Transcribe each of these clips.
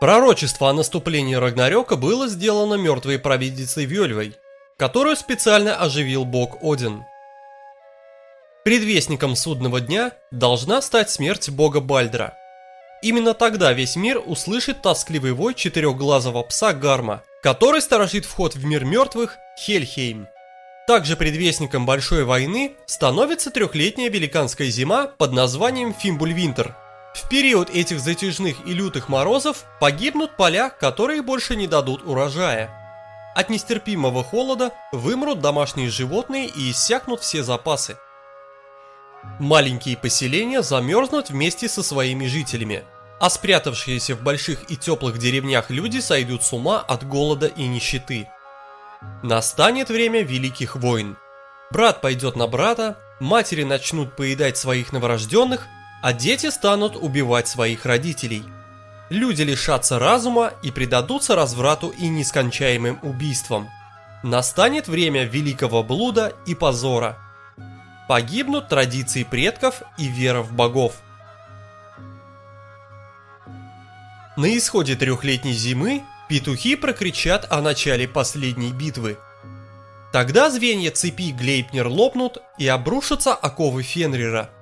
Пророчество о наступлении Рагнарёка было сделано мертвой провидицей Вельвой, которую специально оживил бог Один. Предвестником судного дня должна стать смерть бога Бальдра. Именно тогда весь мир услышит тоскливый вой четырехглазого пса Гарма, который сторожит вход в мир мертвых Хельхейм. Также предвестником большой войны становится трехлетняя великанская зима под названием Фимбульвинтер – в период этих затяжных и лютых морозов погибнут поля, которые больше не дадут урожая. От нестерпимого холода вымрут домашние животные и иссякнут все запасы. Маленькие поселения замерзнут вместе со своими жителями, а спрятавшиеся в больших и теплых деревнях люди сойдут с ума от голода и нищеты. Настанет время великих войн. Брат пойдет на брата, матери начнут поедать своих новорожденных – а дети станут убивать своих родителей. Люди лишатся разума и предадутся разврату и нескончаемым убийствам. Настанет время великого блуда и позора. Погибнут традиции предков и вера в богов. На исходе трехлетней зимы петухи прокричат о начале последней битвы. Тогда звенья цепи Глейпнер лопнут и обрушатся оковы Фенрира –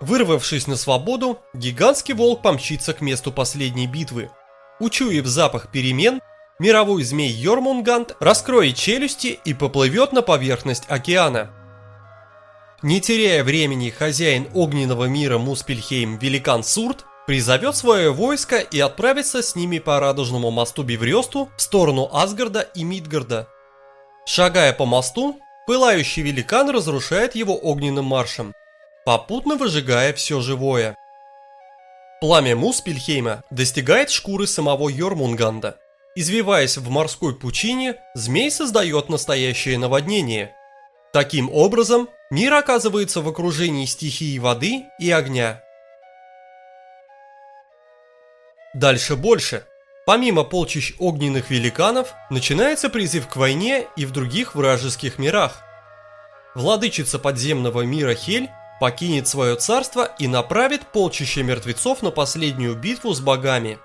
Вырвавшись на свободу, гигантский волк помчится к месту последней битвы. Учуяв запах перемен, мировой змей Йормунгант раскроет челюсти и поплывет на поверхность океана. Не теряя времени, хозяин огненного мира Муспельхейм, великан Сурт, призовет свое войско и отправится с ними по радужному мосту Биврёсту в сторону Асгарда и Мидгарда. Шагая по мосту, пылающий великан разрушает его огненным маршем – попутно выжигая все живое. Пламя Муспельхейма достигает шкуры самого Йормунганда. Извиваясь в морской пучине, змей создает настоящее наводнение. Таким образом, мир оказывается в окружении стихии воды и огня. Дальше больше. Помимо полчищ огненных великанов, начинается призыв к войне и в других вражеских мирах. Владычица подземного мира Хель покинет свое царство и направит полчища мертвецов на последнюю битву с богами.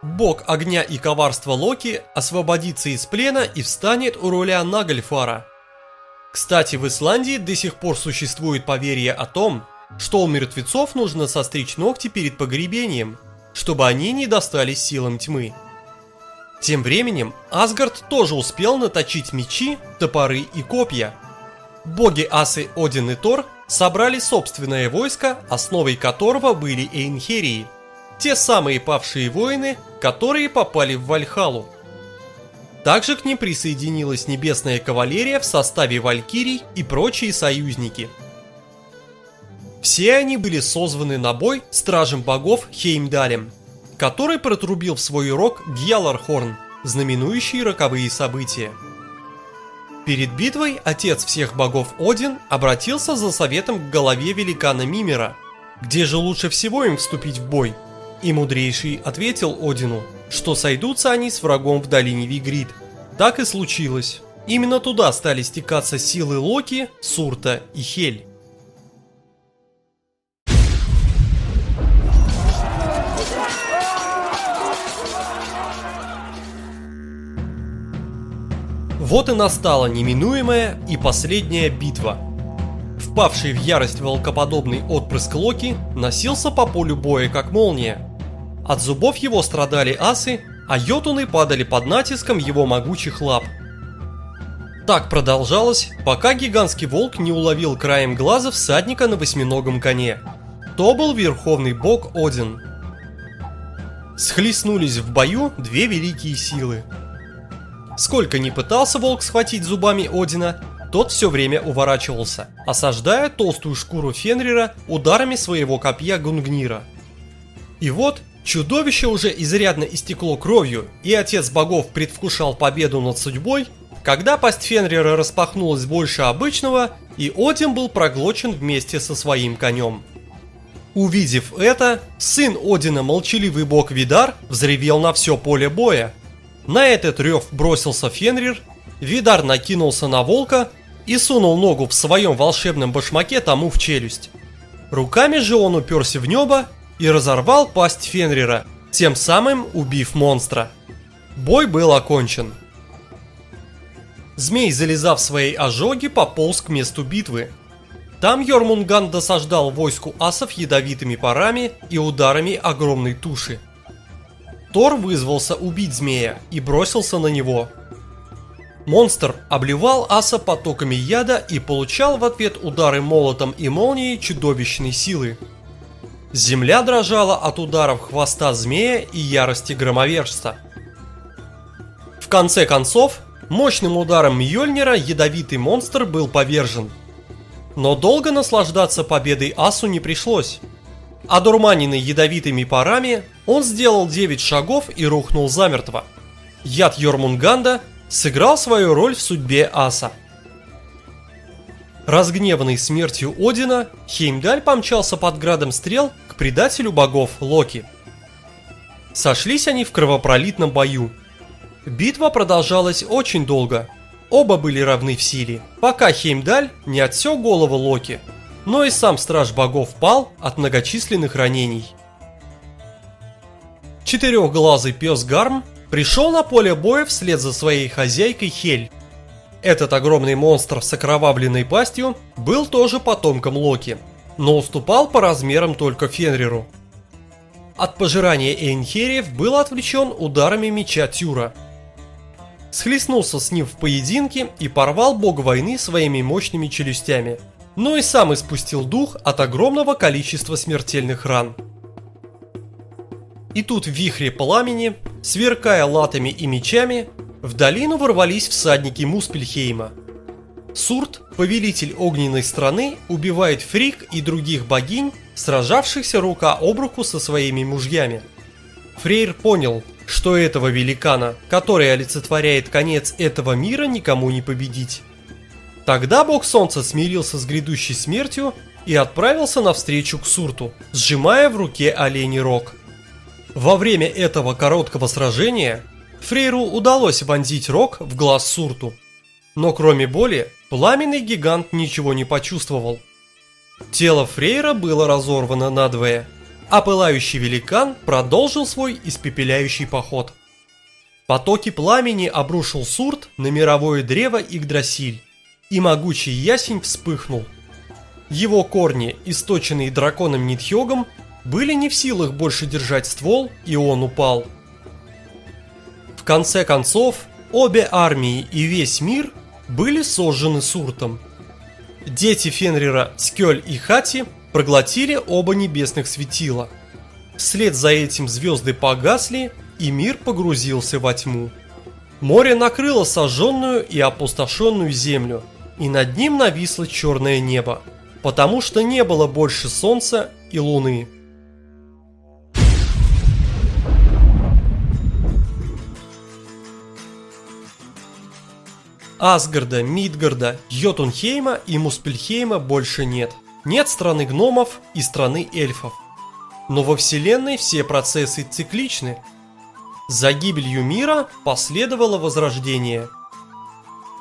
Бог огня и коварства Локи освободится из плена и встанет у руля Нагальфара. Кстати, в Исландии до сих пор существует поверье о том, что у мертвецов нужно состричь ногти перед погребением, чтобы они не достались силам тьмы. Тем временем Асгард тоже успел наточить мечи, топоры и копья. Боги Асы, Один и Тор собрали собственное войско, основой которого были Эйнхерии, те самые павшие воины, которые попали в Вальхалу. Также к ним присоединилась небесная кавалерия в составе валькирий и прочие союзники. Все они были созваны на бой стражем богов Хеймдалем, который протрубил в свой рог Гьялархорн, знаменующий роковые события. Перед битвой отец всех богов Один обратился за советом к голове великана Мимера, где же лучше всего им вступить в бой. И мудрейший ответил Одину, что сойдутся они с врагом в долине Вигрид. Так и случилось. Именно туда стали стекаться силы Локи, Сурта и Хель. Вот и настала неминуемая и последняя битва. Впавший в ярость волкоподобный отпрыск Локи носился по полю боя как молния. От зубов его страдали асы, а йотуны падали под натиском его могучих лап. Так продолжалось, пока гигантский волк не уловил краем глаза всадника на восьминогом коне. То был верховный бог Один. Схлестнулись в бою две великие силы – Сколько ни пытался волк схватить зубами Одина, тот все время уворачивался, осаждая толстую шкуру Фенрира ударами своего копья Гунгнира. И вот, чудовище уже изрядно истекло кровью, и отец богов предвкушал победу над судьбой, когда пасть Фенрира распахнулась больше обычного, и Один был проглочен вместе со своим конем. Увидев это, сын Одина, молчаливый бог Видар, взревел на все поле боя, на этот рев бросился Фенрир, Видар накинулся на волка и сунул ногу в своем волшебном башмаке тому в челюсть. Руками же он уперся в небо и разорвал пасть Фенрира, тем самым убив монстра. Бой был окончен. Змей, залезав в свои ожоги, пополз к месту битвы. Там Йормунган досаждал войску асов ядовитыми парами и ударами огромной туши. Тор вызвался убить змея и бросился на него. Монстр обливал аса потоками яда и получал в ответ удары молотом и молнией чудовищной силы. Земля дрожала от ударов хвоста змея и ярости громовержца. В конце концов, мощным ударом Мьёльнира ядовитый монстр был повержен. Но долго наслаждаться победой Асу не пришлось. Одурманенный ядовитыми парами, он сделал 9 шагов и рухнул замертво. Яд Йормунганда сыграл свою роль в судьбе Аса. Разгневанный смертью Одина, Хеймдаль помчался под градом стрел к предателю богов Локи. Сошлись они в кровопролитном бою. Битва продолжалась очень долго. Оба были равны в силе, пока Хеймдаль не отсек голову Локи, но и сам страж богов пал от многочисленных ранений. Четырехглазый пес Гарм пришел на поле боя вслед за своей хозяйкой Хель. Этот огромный монстр с окровавленной пастью был тоже потомком Локи, но уступал по размерам только Фенриру. От пожирания Эйнхериев был отвлечен ударами меча Тюра. Схлестнулся с ним в поединке и порвал бог войны своими мощными челюстями, но и сам испустил дух от огромного количества смертельных ран. И тут в вихре пламени, сверкая латами и мечами, в долину ворвались всадники Муспельхейма. Сурт, повелитель огненной страны, убивает Фрик и других богинь, сражавшихся рука об руку со своими мужьями. Фрейр понял, что этого великана, который олицетворяет конец этого мира, никому не победить. Тогда бог солнца смирился с грядущей смертью и отправился навстречу к Сурту, сжимая в руке оленей рог. Во время этого короткого сражения Фрейру удалось вонзить рог в глаз Сурту. Но кроме боли, пламенный гигант ничего не почувствовал. Тело Фрейра было разорвано надвое, а пылающий великан продолжил свой испепеляющий поход. Потоки пламени обрушил Сурт на мировое древо Игдрасиль, и могучий ясень вспыхнул. Его корни, источенные драконом Нитхёгом, были не в силах больше держать ствол, и он упал – конце концов, обе армии и весь мир были сожжены Суртом. Дети Фенрира Скёль и Хати проглотили оба небесных светила. Вслед за этим звезды погасли, и мир погрузился во тьму. Море накрыло сожженную и опустошенную землю, и над ним нависло черное небо, потому что не было больше солнца и луны. Асгарда, Мидгарда, Йотунхейма и Муспельхейма больше нет. Нет страны гномов и страны эльфов. Но во вселенной все процессы цикличны. За гибелью мира последовало возрождение.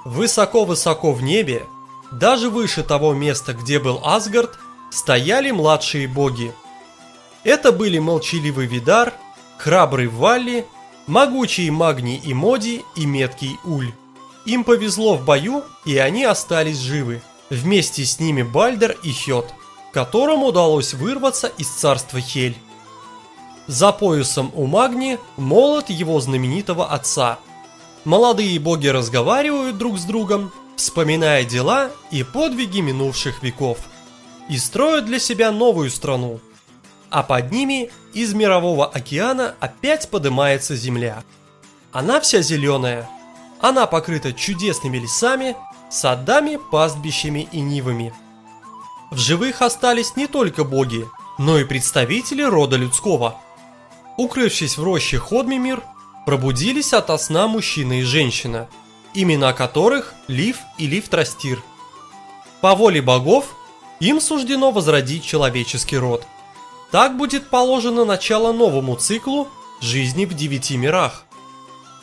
Высоко-высоко в небе, даже выше того места, где был Асгард, стояли младшие боги. Это были молчаливый Видар, храбрый Валли, могучий Магний и Моди и меткий Уль. Им повезло в бою, и они остались живы. Вместе с ними Бальдер и Хёд, которому удалось вырваться из царства Хель. За поясом у Магни молот его знаменитого отца. Молодые боги разговаривают друг с другом, вспоминая дела и подвиги минувших веков. И строят для себя новую страну. А под ними из мирового океана опять поднимается земля. Она вся зеленая, она покрыта чудесными лесами, садами, пастбищами и нивами. В живых остались не только боги, но и представители рода людского. Укрывшись в роще Ходмимир, пробудились ото сна мужчина и женщина, имена которых Лив и Лив-Трастир. По воле богов им суждено возродить человеческий род. Так будет положено начало новому циклу жизни в девяти мирах.